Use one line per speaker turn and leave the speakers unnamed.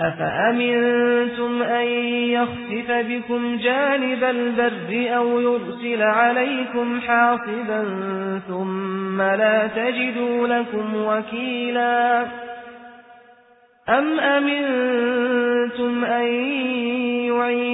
أَفَأَمِنْتُمْ أَنْ يَخْسِفَ بِكُمْ جَانِبَ الْبَرِّ أَوْ يُرْسِلَ عَلَيْكُمْ حَاصِبًا ثُمَّ لَا تَجِدُوا لَكُمْ وَكِيلًا أَمْ أَمِنْتُمْ أَنْ